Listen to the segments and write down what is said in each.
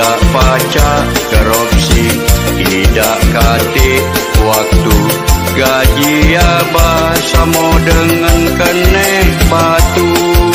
tidak baca korupsi tidak katik waktu. Gaji abah sama dengan kene batu.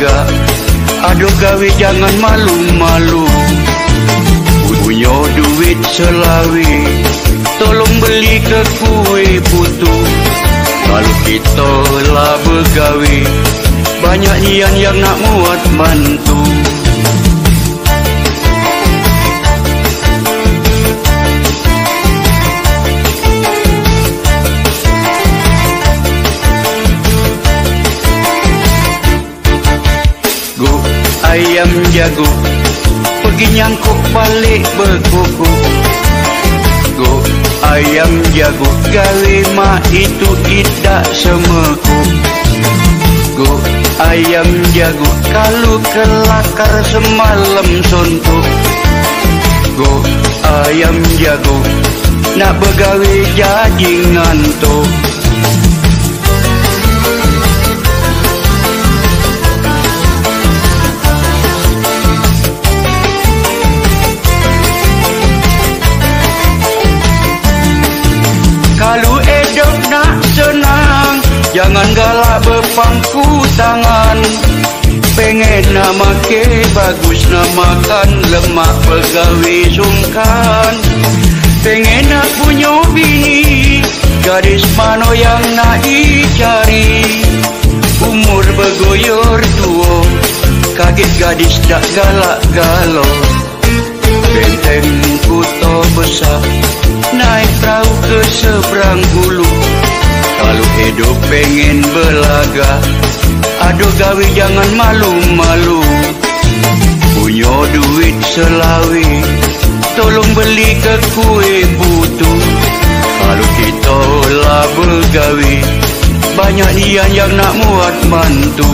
Belaga Aduh gawe jangan malu-malu. Punya duit selawi Tolong beli ke kue putu. Kalau kita lah begawe Banyak nian yang nak muat bantu ayam jago. Pergi nyangkuk balik berkuku. Go ayam jago. Gawe mak itu tidak semeku. Go ayam jago. Kalau kelakar semalam sontok Go ayam jago. Nak begawe jadi ngantuk Jangan galak berpangku tangan. Pengen nak make bagus nak makan Lemak pegawe sungkan. Pengen nak punya bini Gadis mana yang nak dicari. Umur bergoyor tua Kaget gadis tak galak galau Benteng kuto besar Naik perahu ke seberang hulu Kalau hidup pengen belaga Aduh gawe jangan malu-malu. Punya duit selawi Tolong beli ke kue putu Kalau kita lah begawe Banyak nian yang nak muat mantu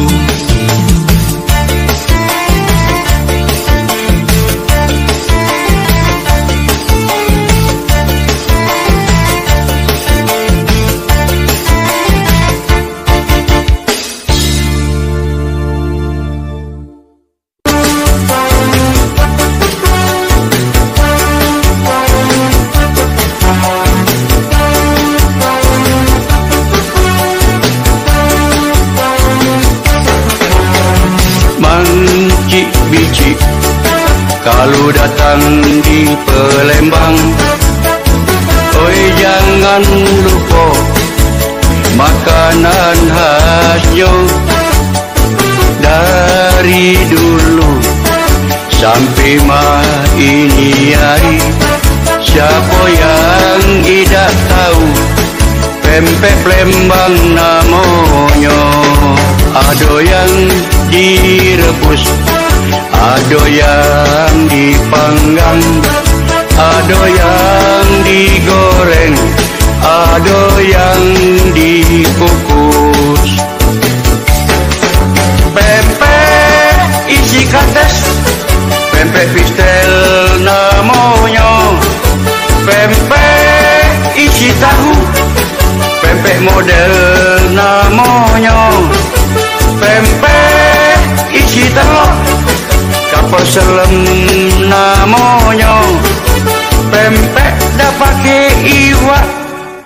iwak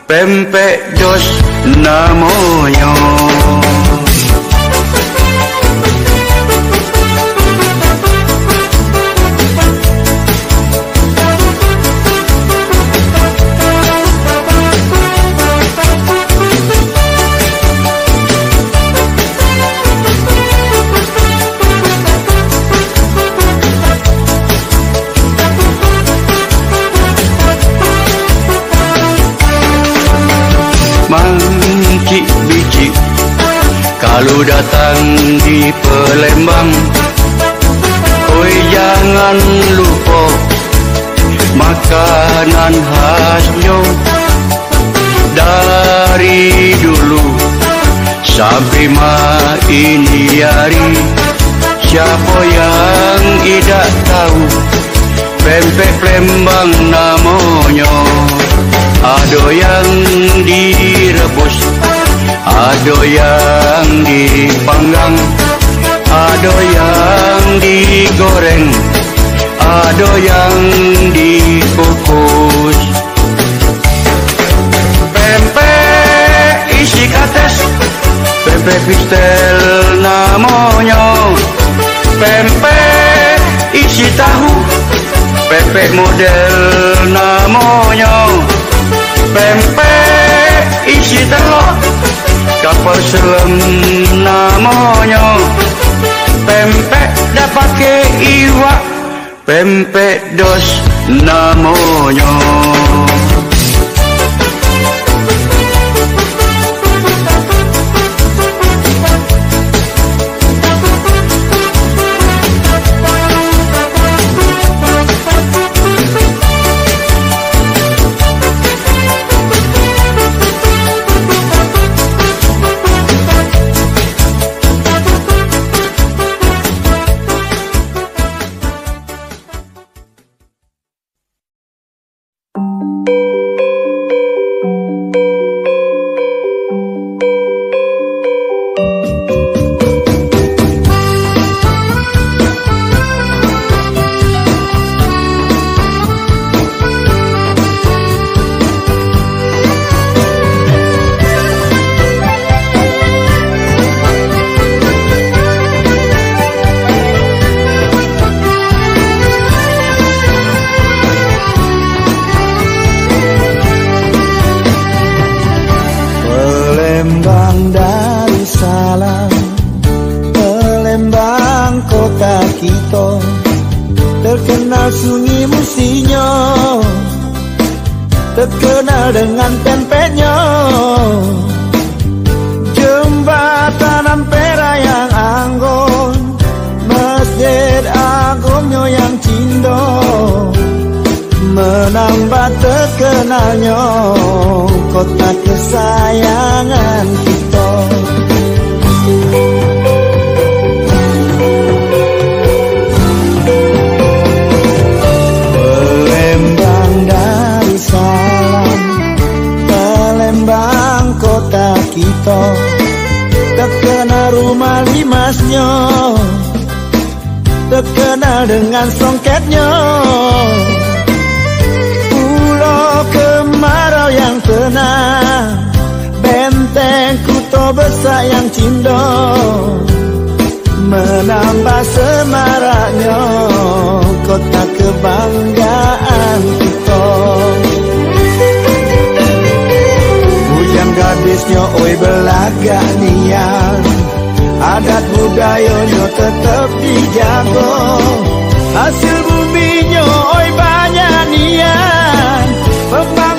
Pempek jos namanya Ada yang dikukus Pempek isi kates Pempek pistel namanya Pempek isi tahu Pempek model namanya Pempek isi telur Kapal selam namanya Pempek dah pakai iwak Pempek dos menambah terkenalnya kota kesayangan kita. Lembang dan salam, Lembang kota kita. Terkenal rumah limasnya Terkenal dengan songketnya kemarau yang tenang Benteng kuto besar yang cindo Menambah semaraknya Kota kebanggaan kita Buyang gadisnya oi belagak nian. Adat budayanya tetap dijago Hasil buminya oi banyak nian. broke my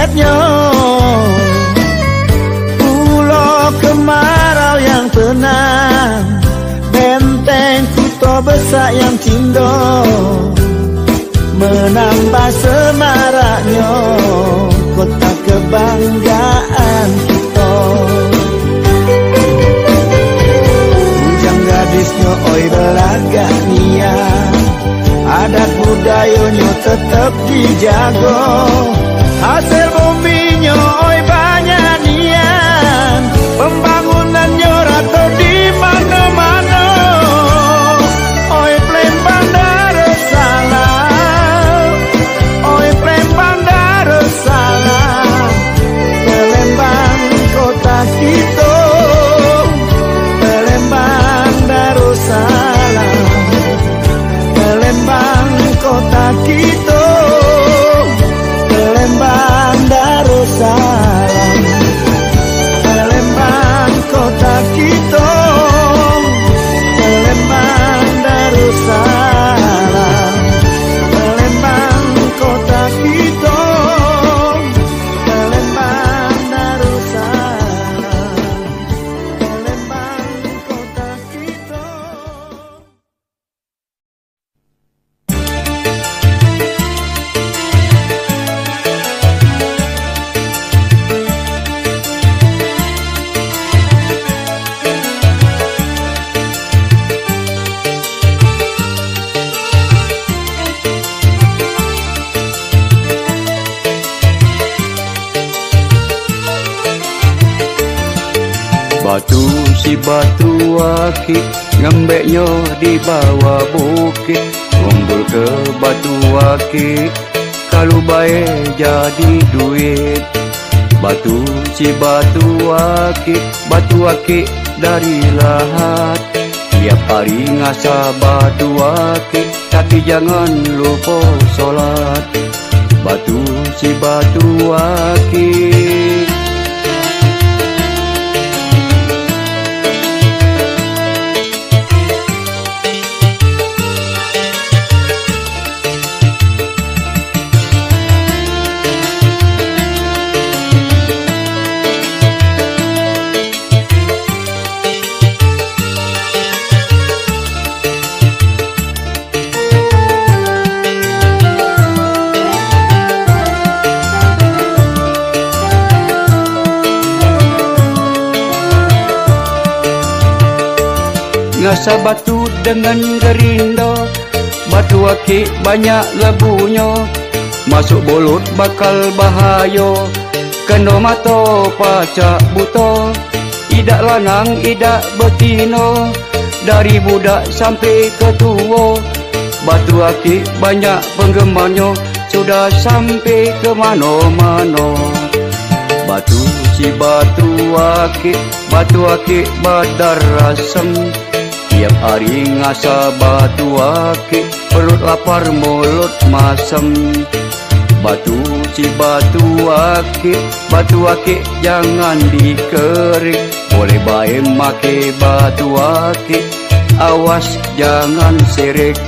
dahsyatnya Pulau kemarau yang tenang Benteng kuto besar yang cindo Menambah semaraknya Kota kebanggaan kita. Ujang gadisnya oi belaga niat Adat budayanya tetap dijaga. Hasil buminya oi banyak aki Kalau baik jadi duit. Batu si batu aki Batu aki dari lahat. Tiap hari ngasah batu aki Tapi jangan lupa solat. Batu si batu aki Ngasa batu dengan gerindo. Batu akik banyak lebunya Masuk bolut bakal bahayo Kendo mato pacak buto Idak lanang, idak betino Dari budak sampai ke tua. Batu akik banyak penggemarnya. Sudah sampai ke mana-mana. Batu si batu akik Batu akik badar asam Tiap hari ngasa batu akik Perut lapar mulut masam Batu si batu akik Batu akik jangan dikerik. Boleh baik make batu akik Awas jangan sirik.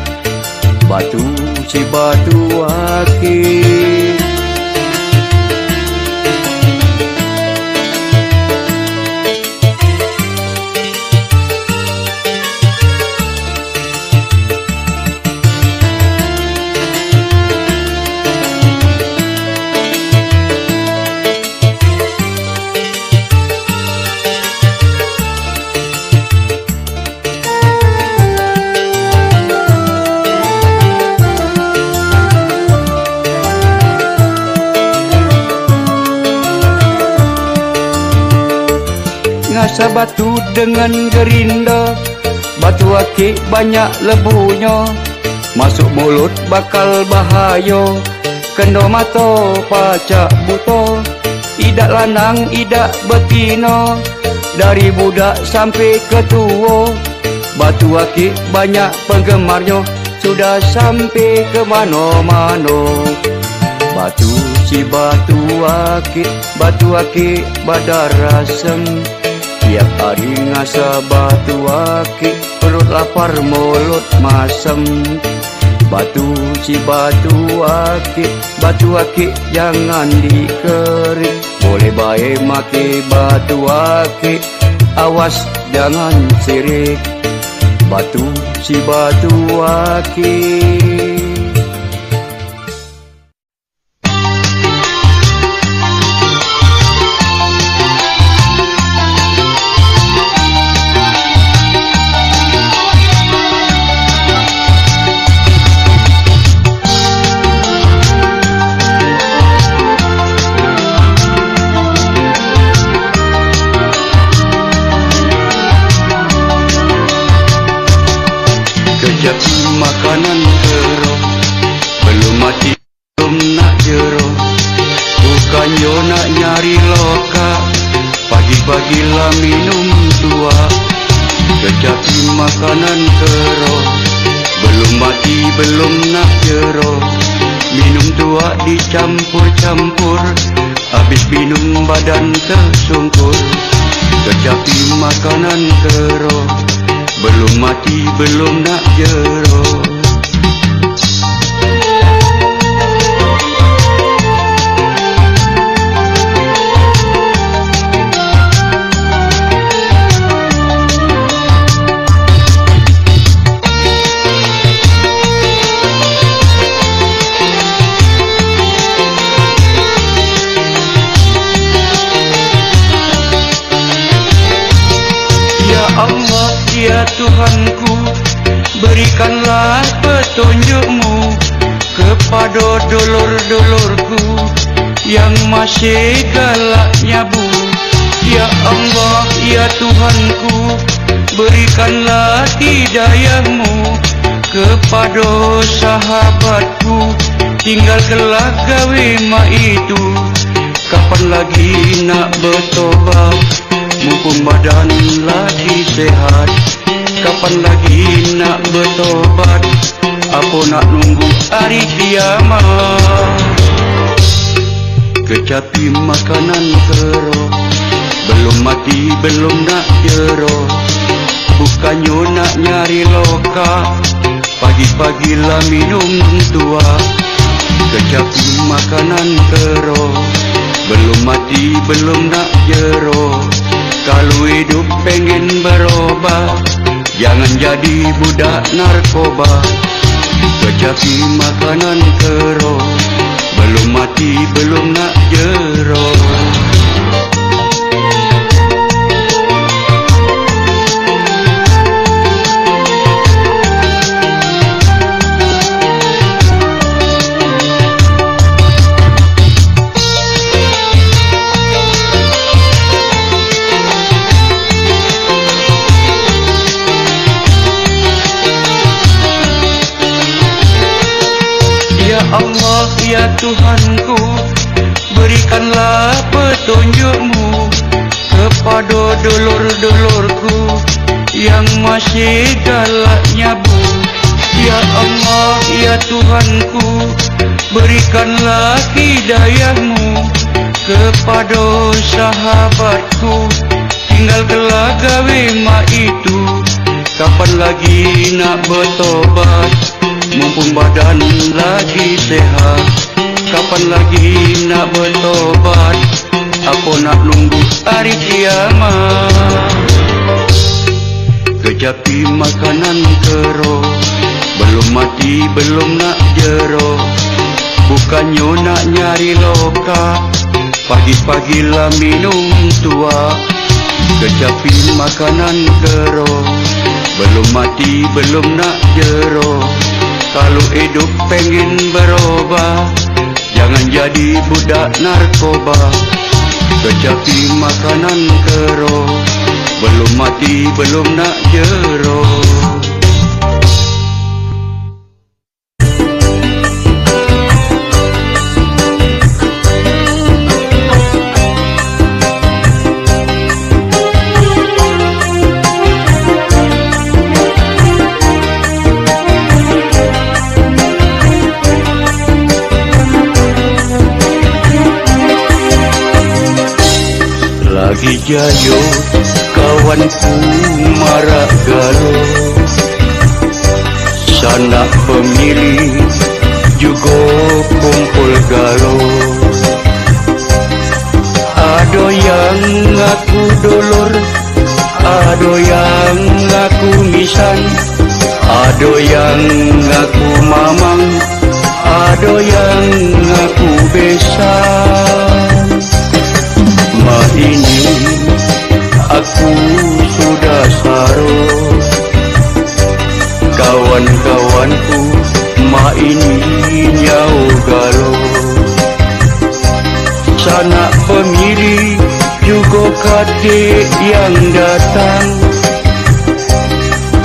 Batu si batu akik Ngasa batu dengan gerinda. Batu akik banyak lebunya. Masuk mulut bakal bahayo Kendo mato pacak buto Idak lanang, idak betino Dari budak sampai ke tua Batu akik banyak penggemarnya. Sudah sampai ke mana-mana. Batu si batu akik Batu akik badar asem Tiap hari ngasa batu akik Perut lapar mulut masam Batu si batu akik Batu akik jangan dikerik Boleh baik make batu akik Awas jangan sirik. Batu si batu akik tersungkur Kecapi makanan keroh Belum mati belum nak jero Tuhanku Berikanlah petunjukmu Kepada dolor-dolorku Yang masih galak nyabu Ya Allah, ya Tuhanku Berikanlah hidayahmu Kepada sahabatku. Tinggal kelak gawe mak itu Kapan lagi nak bertobat? Mumpung badan lagi sehat Kapan lagi nak bertobat? Apa nak nunggu hari kiamat? Kecapi makanan keroh. Belum mati belum nak jero Bukannya nak nyari loka. Pagi-pagilah minum tua. Kecapi makanan keroh. Belum mati belum nak jero Kalau hidup pengen berubah Jangan jadi budak narkoba. Kecapi makanan keroh. Belum mati belum nak jero ya Tuhanku Berikanlah petunjukmu Kepada dolor-dolorku Yang masih galak nyabu. Ya Allah, ya Tuhanku Berikanlah hidayahmu Kepada sahabatku. Tinggal kelak gawe mak itu Kapan lagi nak bertobat? Mumpung badan lagi sehat Kapan lagi nak bertobat? Apa nak nunggu hari kiamat. Kecapi makanan keroh Belum mati belum nak jero Bukannya nak nyari loka. Pagi-pagilah minum tua. Kecapi makanan keroh Belum mati belum nak jero Kalau hidup pengen berubah Jangan jadi budak narkoba. Kecapi makanan keroh. Belum mati belum nak jero jayo kawanku marah galo Sanak pemilih juga kumpul galo Ada yang ngaku dolor Ada yang ngaku misan Ada yang ngaku mamang Ada yang ngaku besan Ma ini aku sudah saro Kawan-kawanku Ma ini nyau galo Sanak pemilih juga kadik yang datang.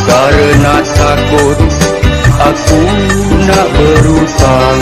Karena takut aku nak berutang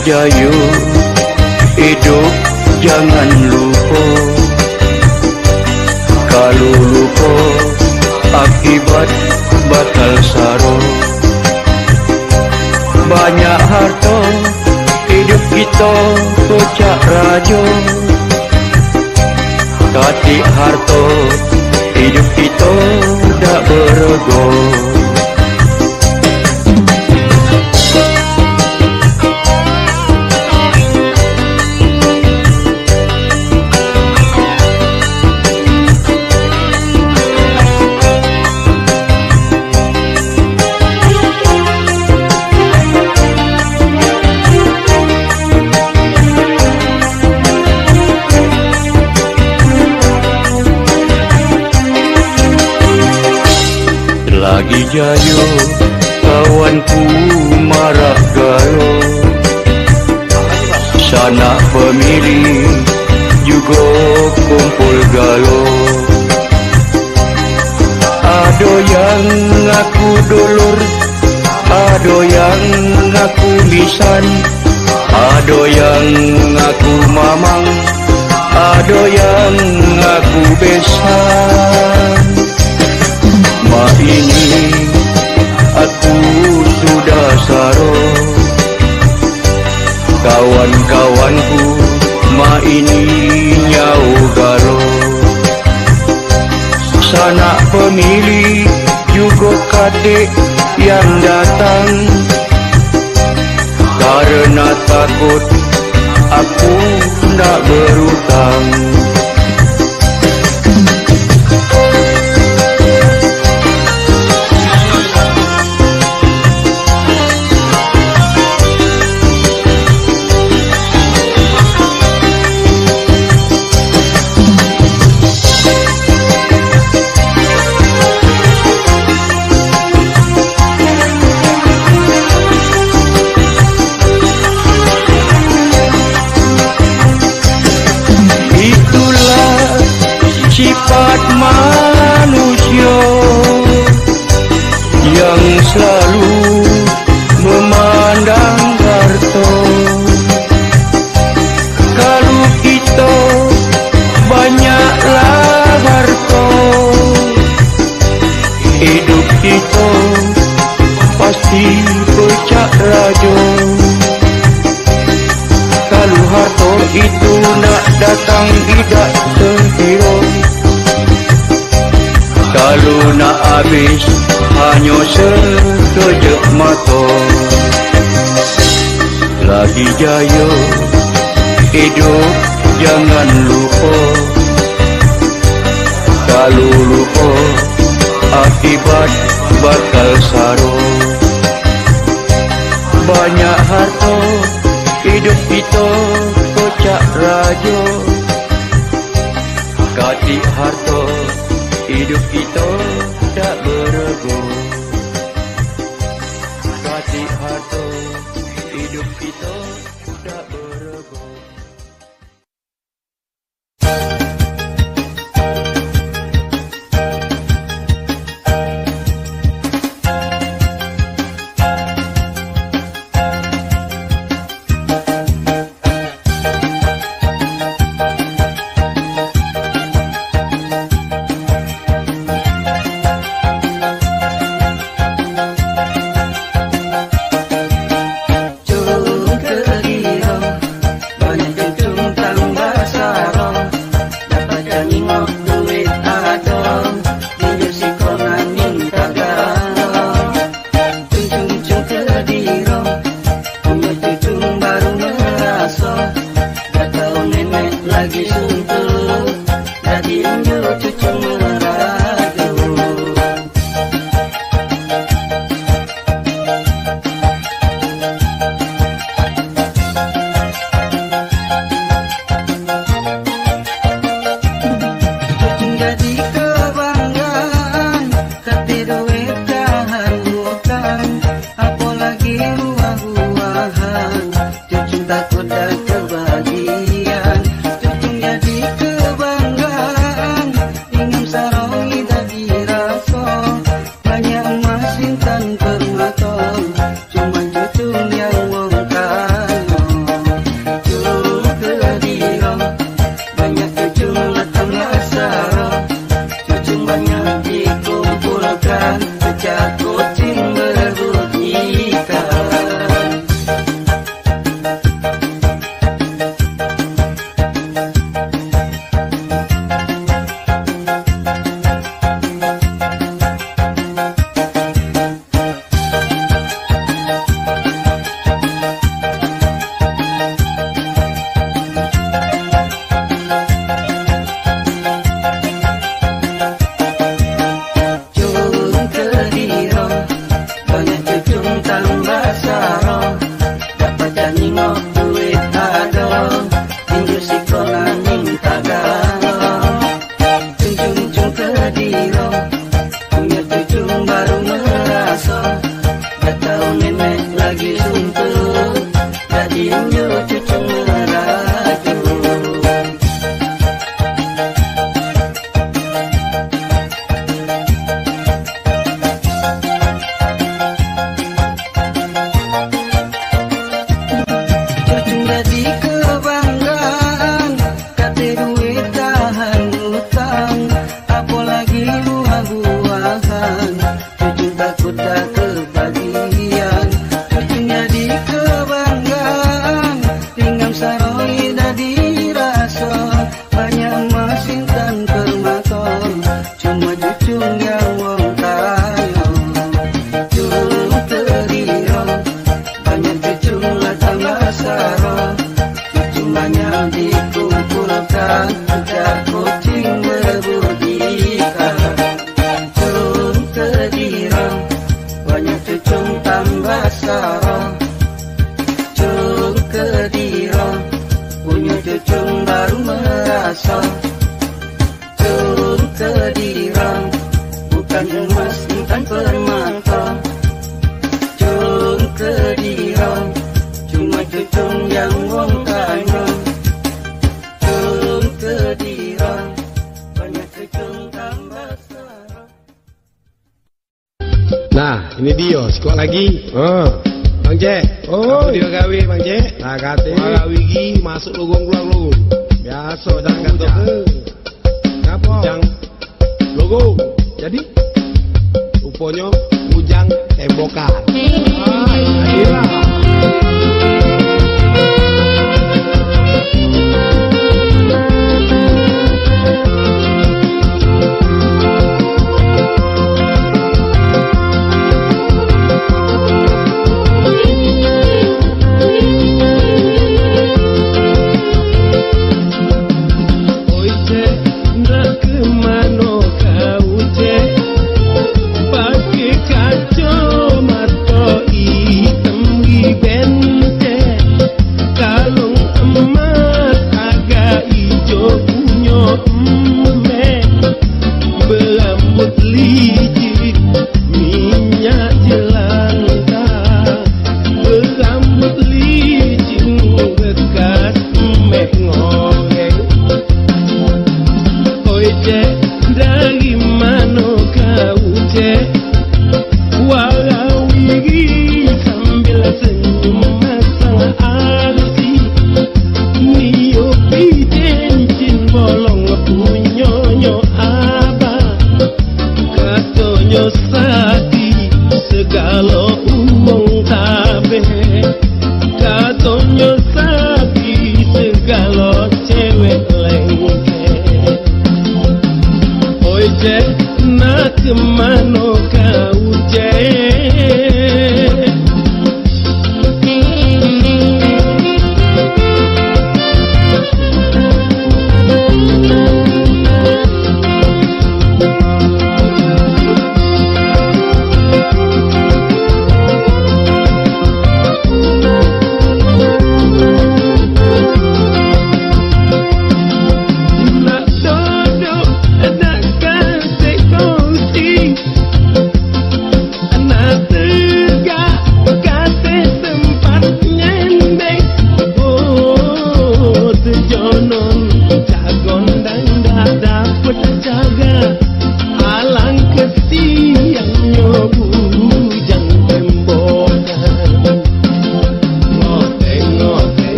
berjaya. Hidup jangan lupa. Kalau lupa akibat batal sarung Banyak harta hidup kita pecah raja. Katik harta hidup kita tak bergoy jaya Kawan ku marah gaya Sanak pemilih juga kumpul galo Ada yang ngaku dulur Ada yang ngaku lisan Ada yang ngaku mamang Ada yang ngaku besan pemilih juga kadek yang datang. Karena takut aku nak berhutang. Karena takut aku nak berhutang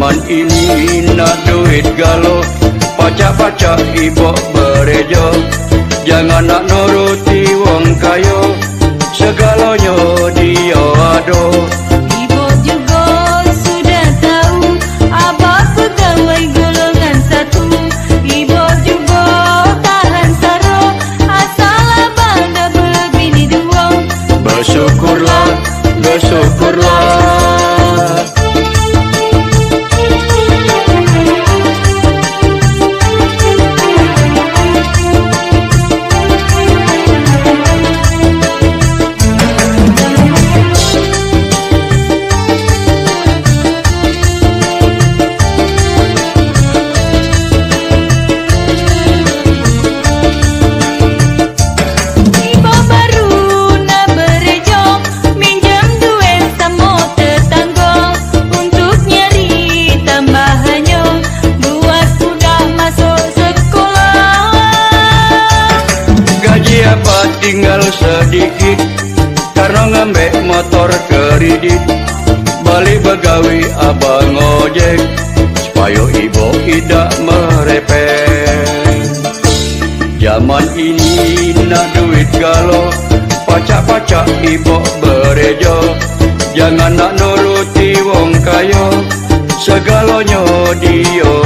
zaman ini nak duit galo pacak-pacak ibu berejo. Jangan nak nuruti wong kayo segalonyo dia aduh Jangan nak nuruti wong kayo Segalanya dia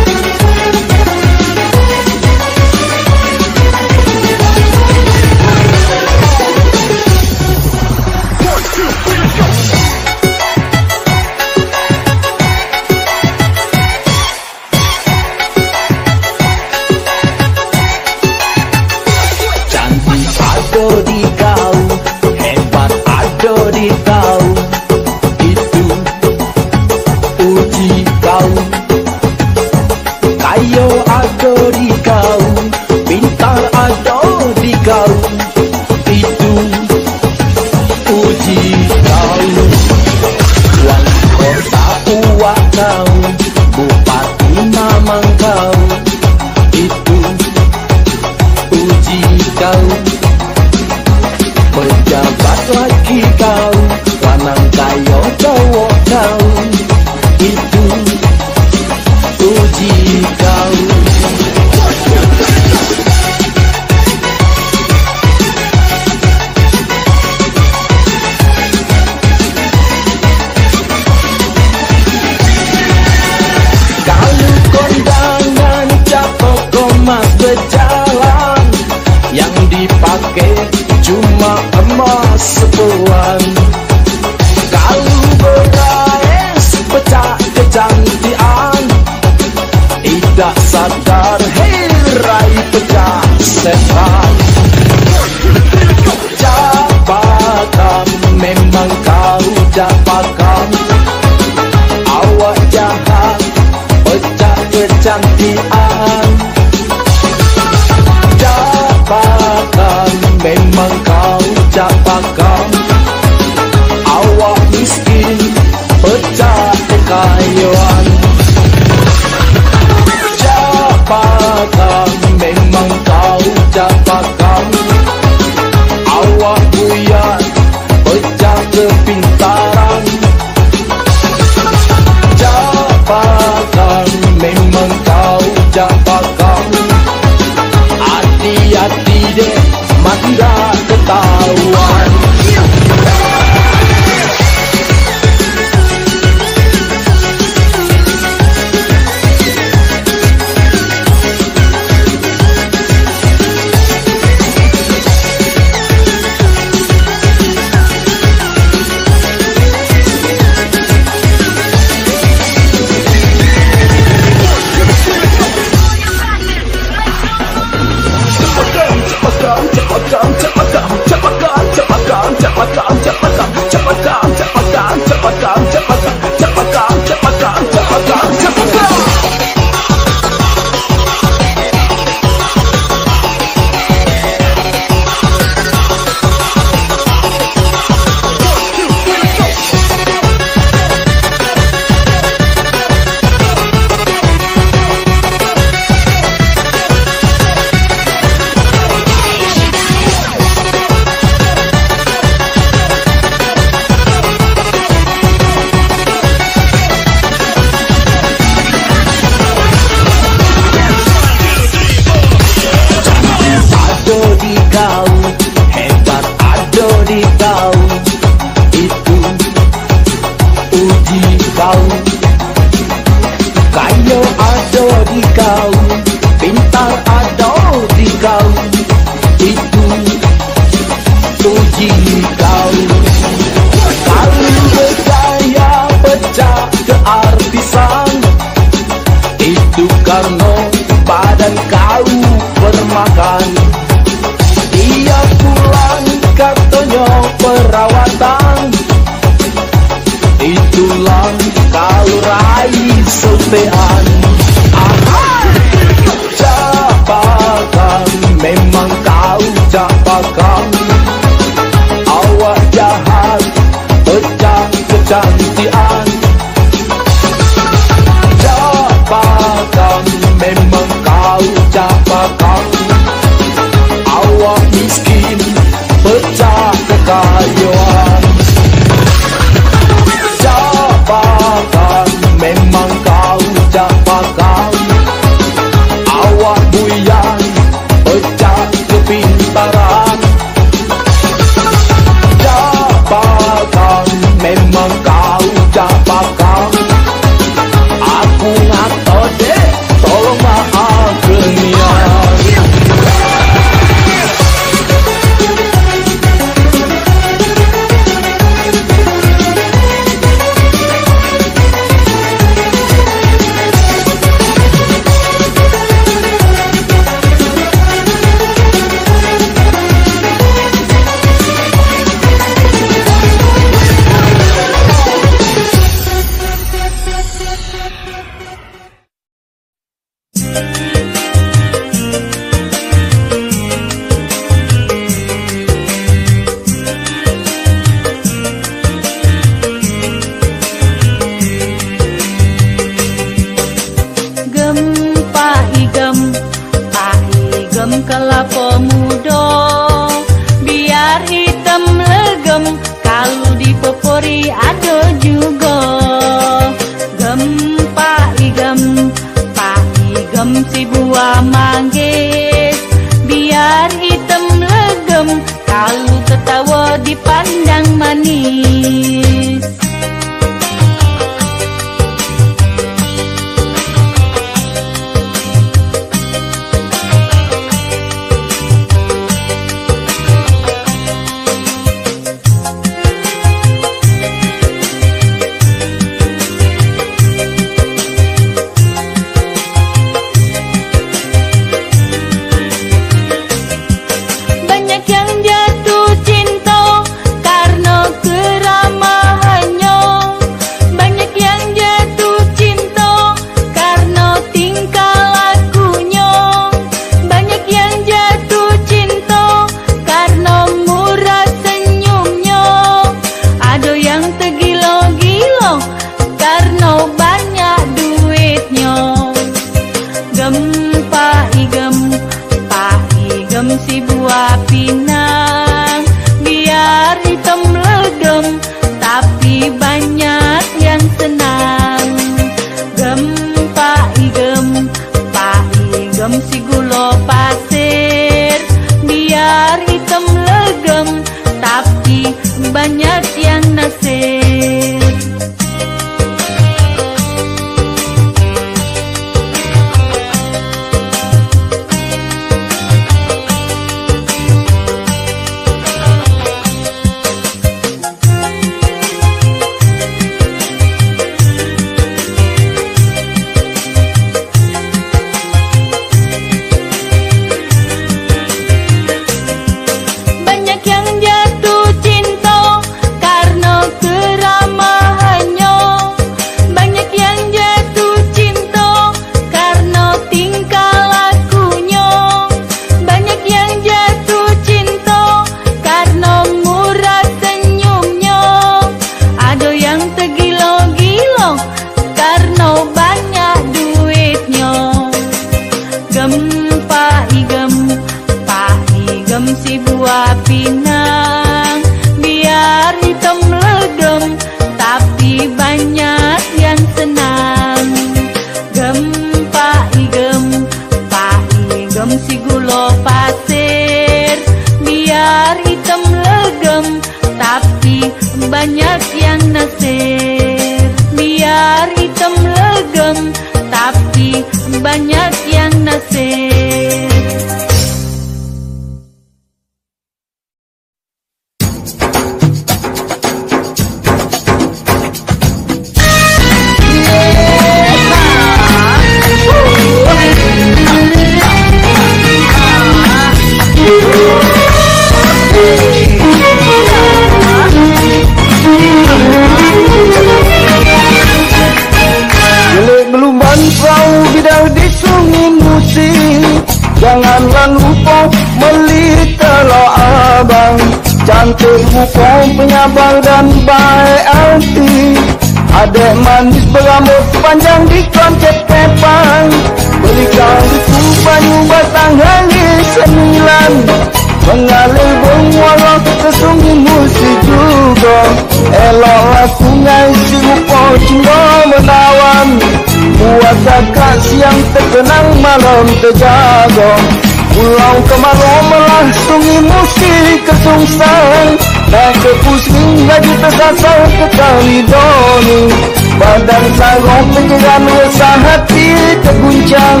hati terguncang.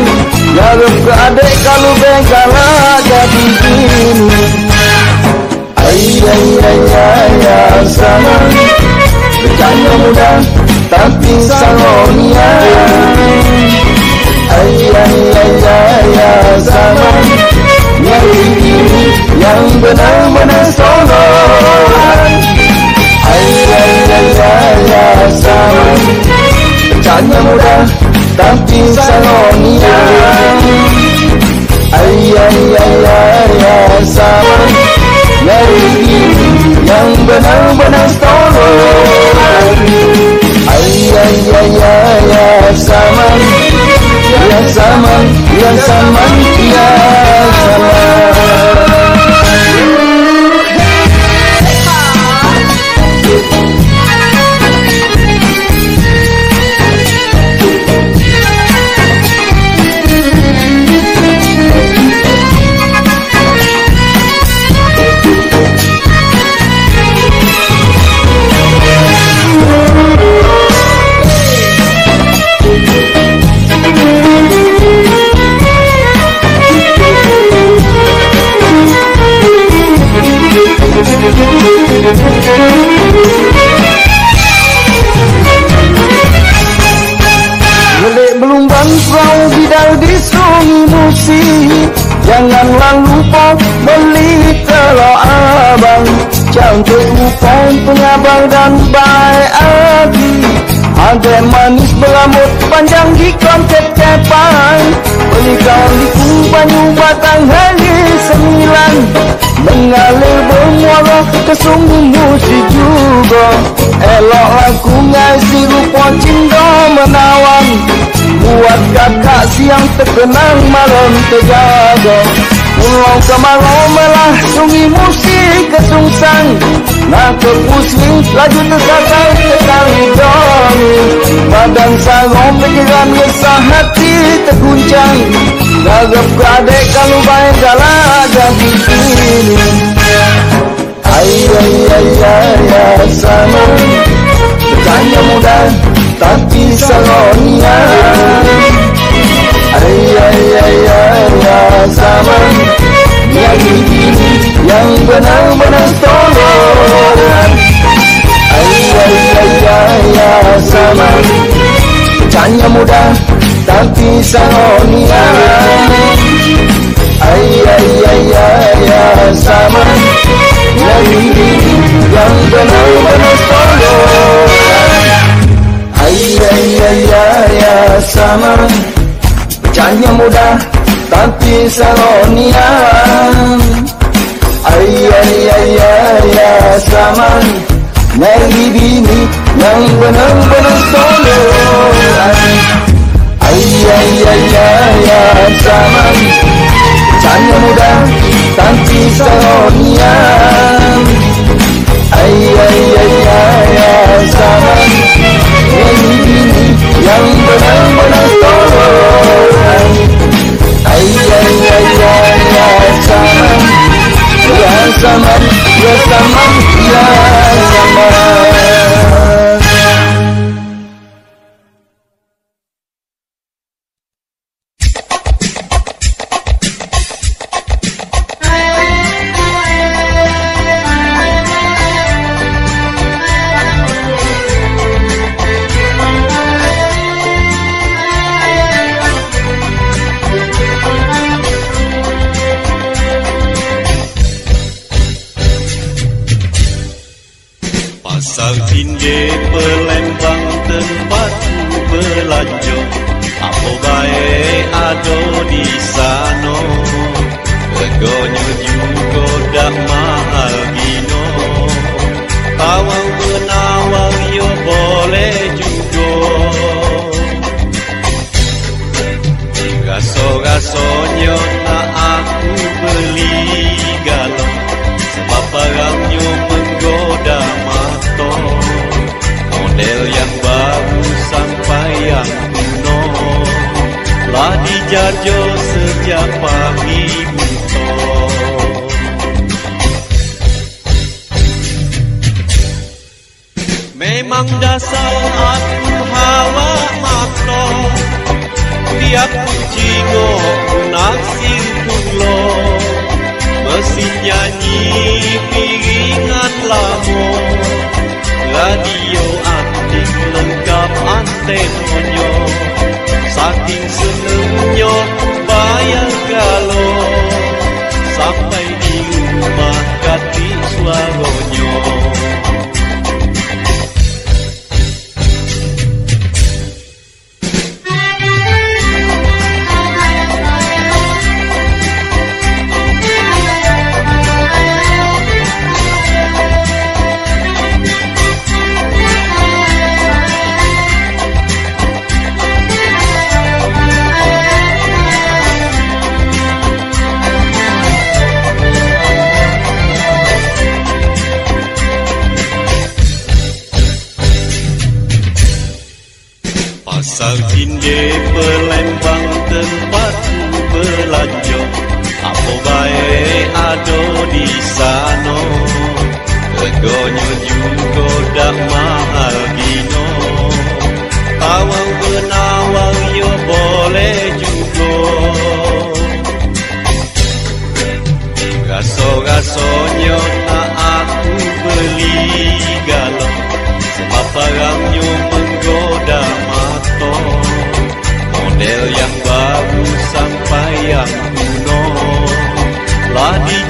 Jangan beradik kalau bengkala jadi ini Ayah, ayah, ayah, sama Bercanda muda, tapi salonia Ayah, ayah, ayah, sama Nyari ini yang benar-benar solon Ayah, ayah, ayah, sama Bercanda muda, Tanti Salonia Ay, ay, ay, ay, ay, sama yang benang-benang tolong Ay, ay, ay, ay, ay, sama Yang sama, yang sama, yang Janganlah lupa beli telur abang Cantik upang pengabang dan baik hati. Ada manis berambut panjang di kontek kepan Beli kau di kumpanyu batang hari sembilan Mengalir bermuara ke sungguh musi juga. Elok aku ngasih rupa cinta menawan. Buat kakak siang terkenang malam terjaga. Pulau kemarau melah sungi musik kesungsang. Nak ke pusing laju tersakai sekali doni Badan sarong pikiran resah hati terguncang Nagap gadek kalau baik galah ada di sini. Ay ay ay ay sama. Bertanya mudah tapi saronia Ay ay ay ay sama. Yang ini yang benar-benar tolong. Ay ay ay ay sama. Bertanya mudah tapi saronia Ay ay ay ay sama. Ini yang benar-benar tolong Ay ay ay ay ay sama. Bercanya mudah tapi saronia Ay ay ay ay sama. Nyari bini yang benar-benar tolong ay ay ay ay sama Bercanya mudah tapi saronia Ay ay ay ay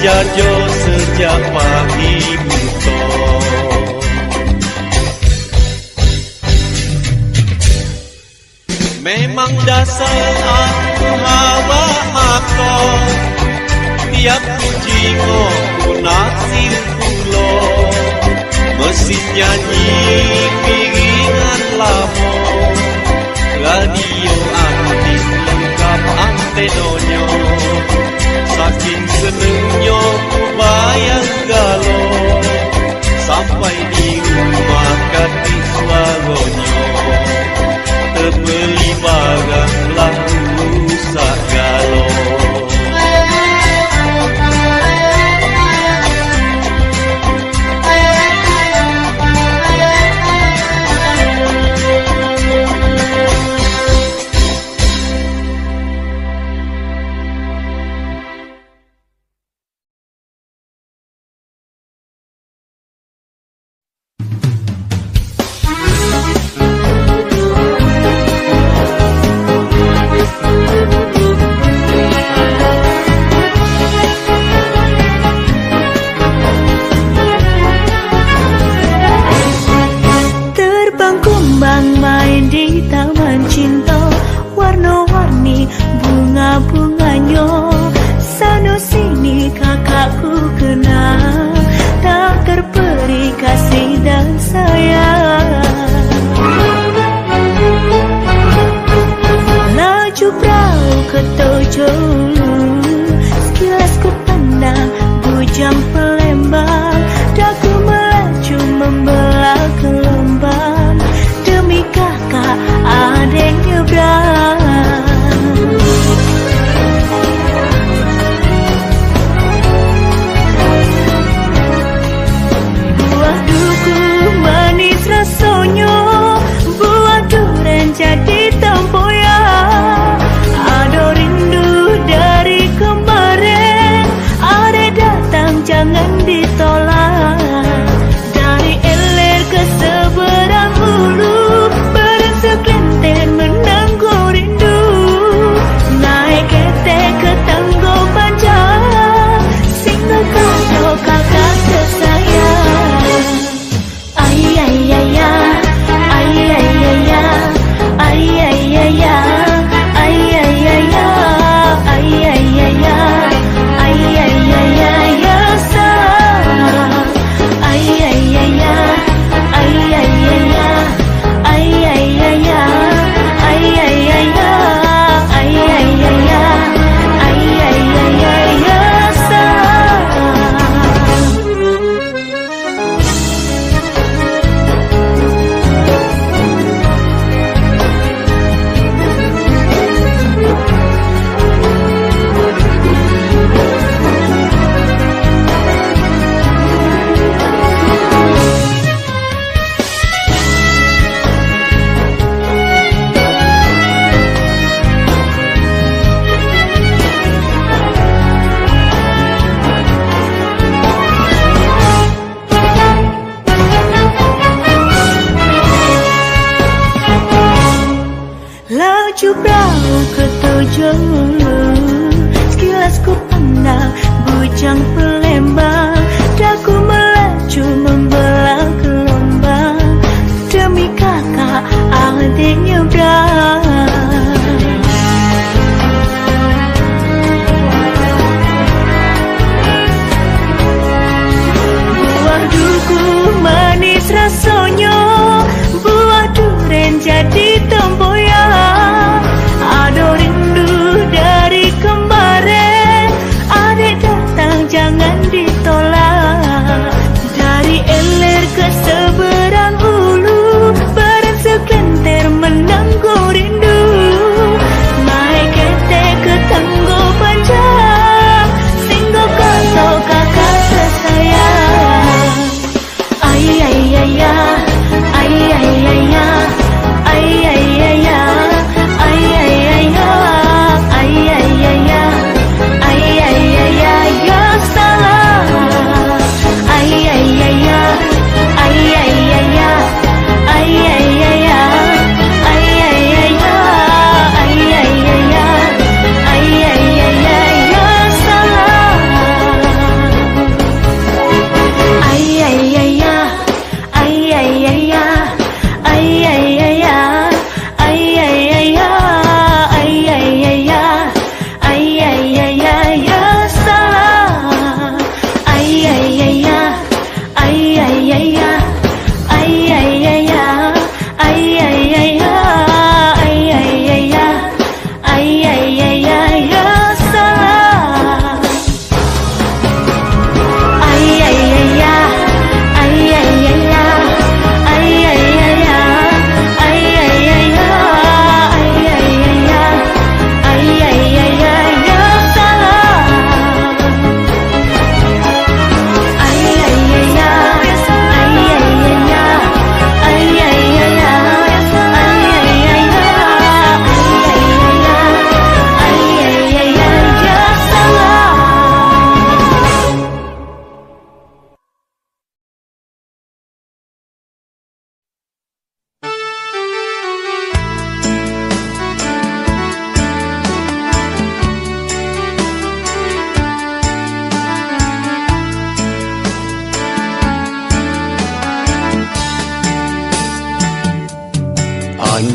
jajo sejak pagi buto Memang dasar aku hawa mako Tiap kunci ngoku nasi pulo Mesin nyanyi piringan lamo Radio anti lengkap anti bedonyo Saking senengnya ku bayang galo Sampai di rumah kati suaronyo Terbeli barang.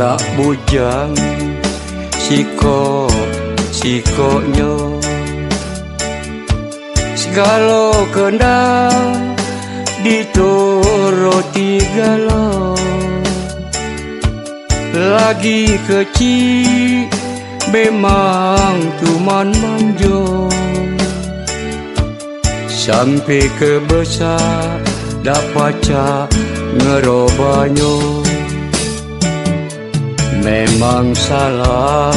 Anak bujang Siko Sikonyo Segala kendang Dituruti galau Lagi kecil Memang tuman manjo Sampai ke besar Dapat cak ngerobanyo Memang salah.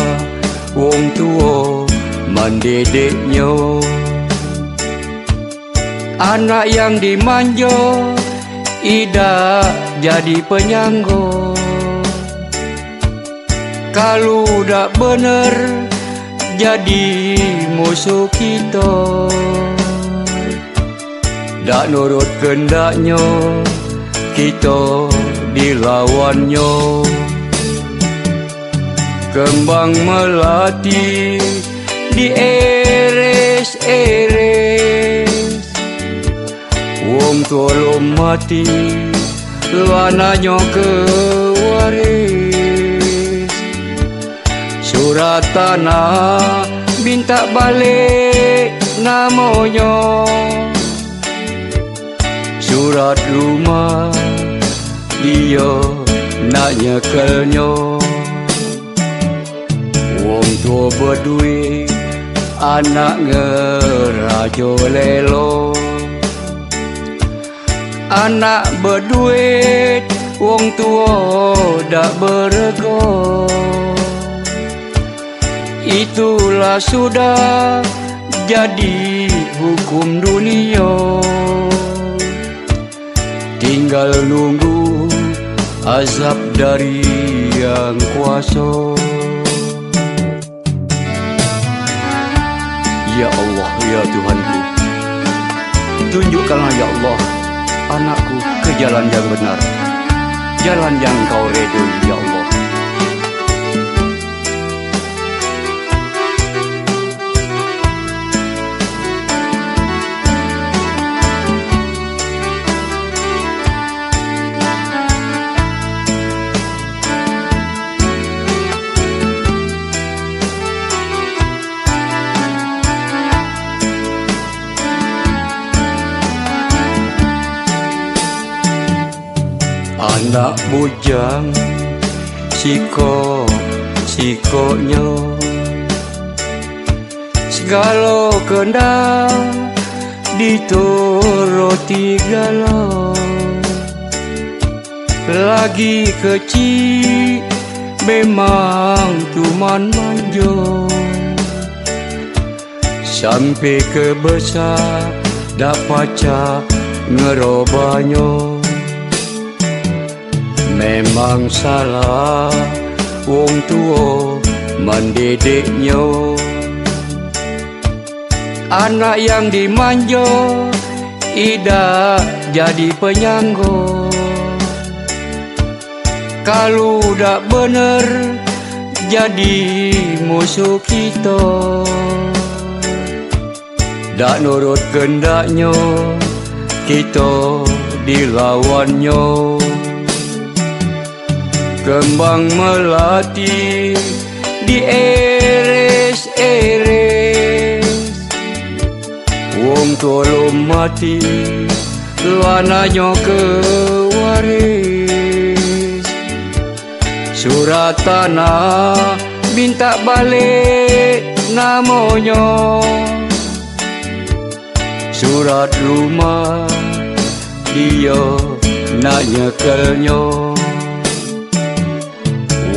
Wong tua mendidiknya Anak yang dimanjo Ida jadi penyanggo Kalau tak benar Jadi musuh kita. Tak nurut kendaknya Kita dilawannya Kembang melati di eres-eres Wong tua mati Luananya ke waris. Surat tanah minta balik namanya. Surat rumah dia nak nyekelnya Wong tua berduit Anak ngerajo lelo. Anak berduit Wong tua dak berego. Itulah sudah jadi hukum dunia. Tinggal nunggu azab dari yang kuasa Ya Allah, ya Tuhanku Tunjukkanlah ya Allah Anakku ke jalan yang benar. Jalan yang kau redui ya Allah Anak bujang Siko Sikonyo Segala kendang Dituruti galau Lagi kecil Memang tuman manjo. Sampai ke besar Dapat cak ngerobanyo Memang salah Wong tua mendidiknya Anak yang dimanjo Ida jadi penyanggo Kalau tak benar Jadi musuh kita. Tak nurut kendaknya Kita dilawannya Kembang melati di eres-eres Wong tua mati Luananya ke waris Surat tanah minta balik namanya. Surat rumah dia nak nyekelnya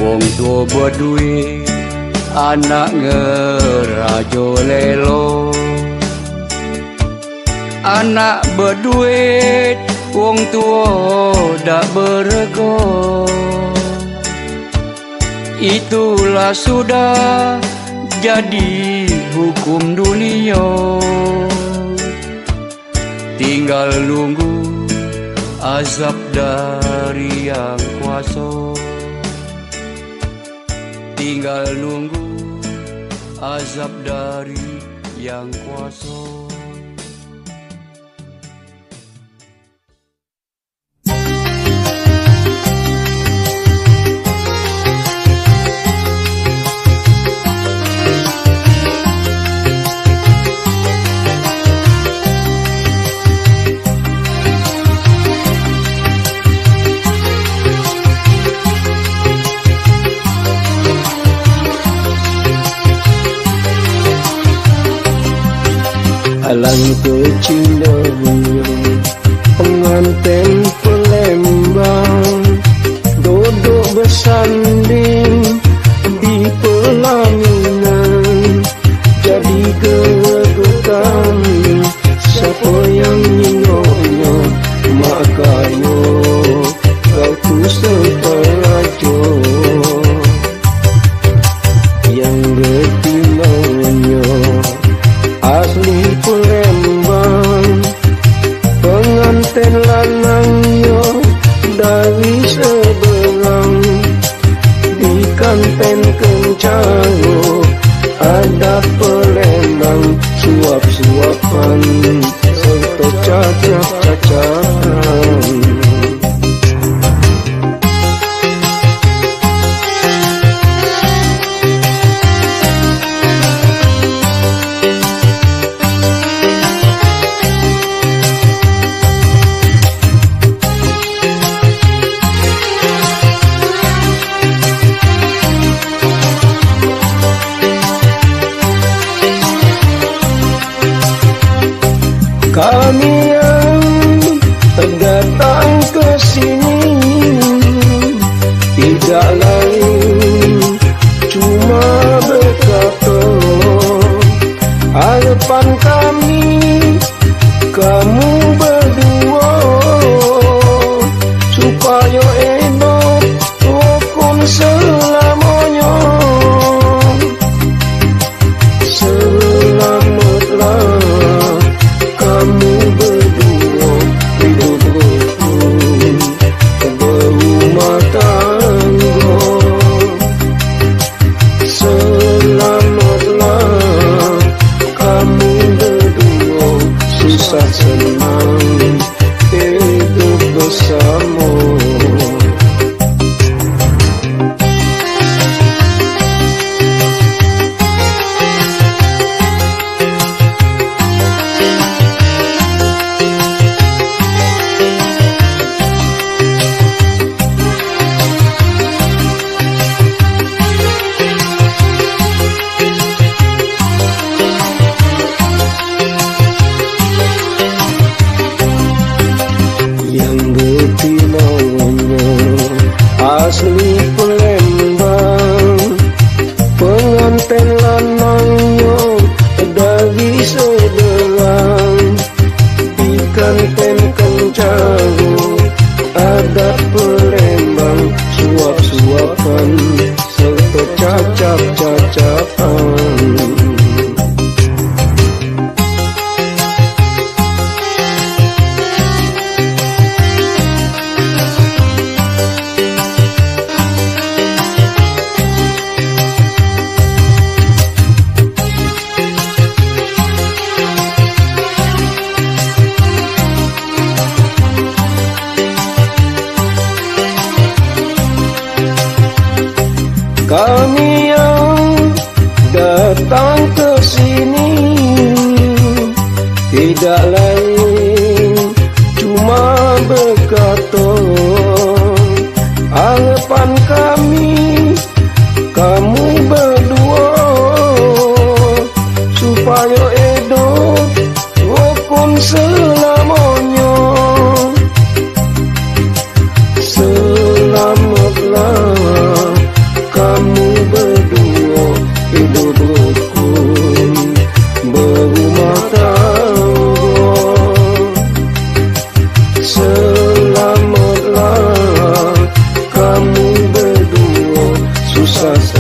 Wong tua berduit Anak ngerajo lelo. Anak berduit Wong tua dak berego. Itulah sudah jadi hukum dunia. Tinggal nunggu azab dari yang kuasa Tinggal nunggu azab dari yang kuasa alante chiloyo pengantin pelembang duduk bersanding di pelaminan jadi geregetan siapa yang sunset.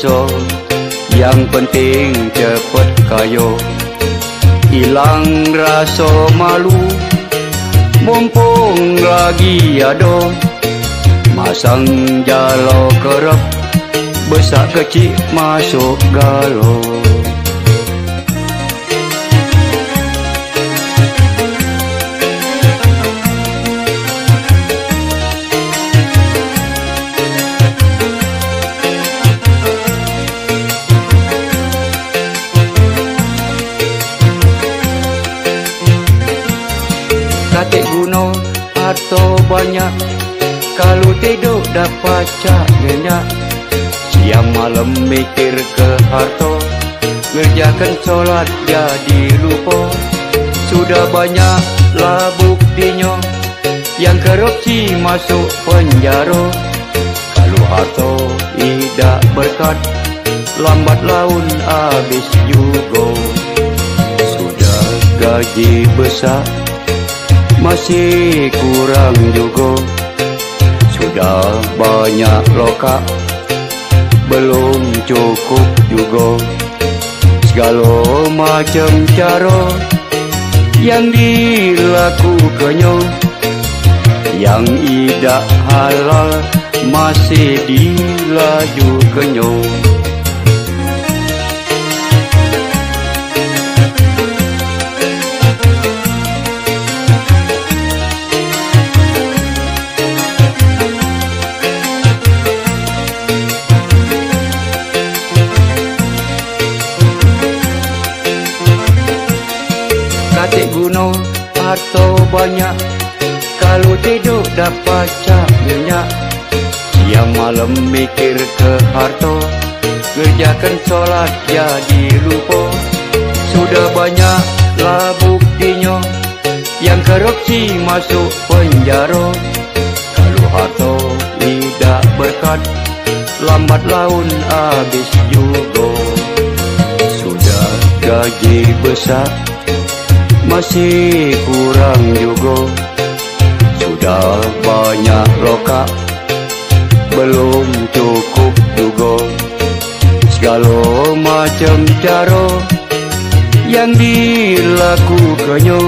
Dosa Yang penting cepat kaya. Hilang rasa malu Mumpung lagi ada. Masang jalo kerap Besar kecil masuk galau tidur dapat nyenyak. Siang malam mikir ke harta Ngerjakan solat jadi lupa. Sudah banyak lah buktinya Yang korupsi masuk penjara. Kalau harta tidak berkat Lambat laun habis juga. Sudah gaji besar masih kurang juga Sudah banyak lokak Belum cukup juga. Segala macam cara Yang dilakukannya Yang tidak halal Masih dilajukannya banyak. Kalau tidur dapat cak minyak. Siang malam mikir ke harta. Kerjakan solat jadi lupa. Sudah banyak lah buktinya Yang korupsi masuk penjara. Kalau harta tidak berkat Lambat laun habis juga. Sudah gaji besar masih kurang juga. Sudah banyak lokak Belum cukup juga. Segala macam cara Yang dilakukannya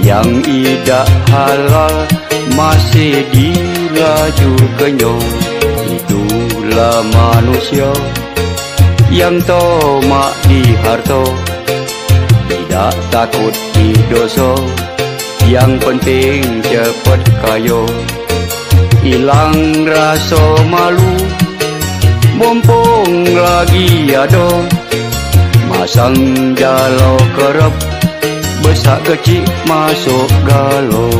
Yang tidak halal Masih dilajukannya. Itulah manusia Yang tomak di harta tidak takut di dosa Yang penting cepat kaya. Hilang rasa malu. Mumpung lagi ada. Masang jalo kerap. Besar kecil masuk galau